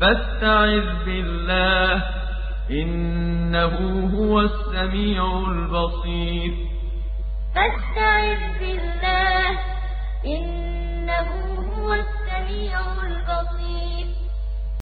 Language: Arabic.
فاستعذ بالله إنه هو السميع البصير.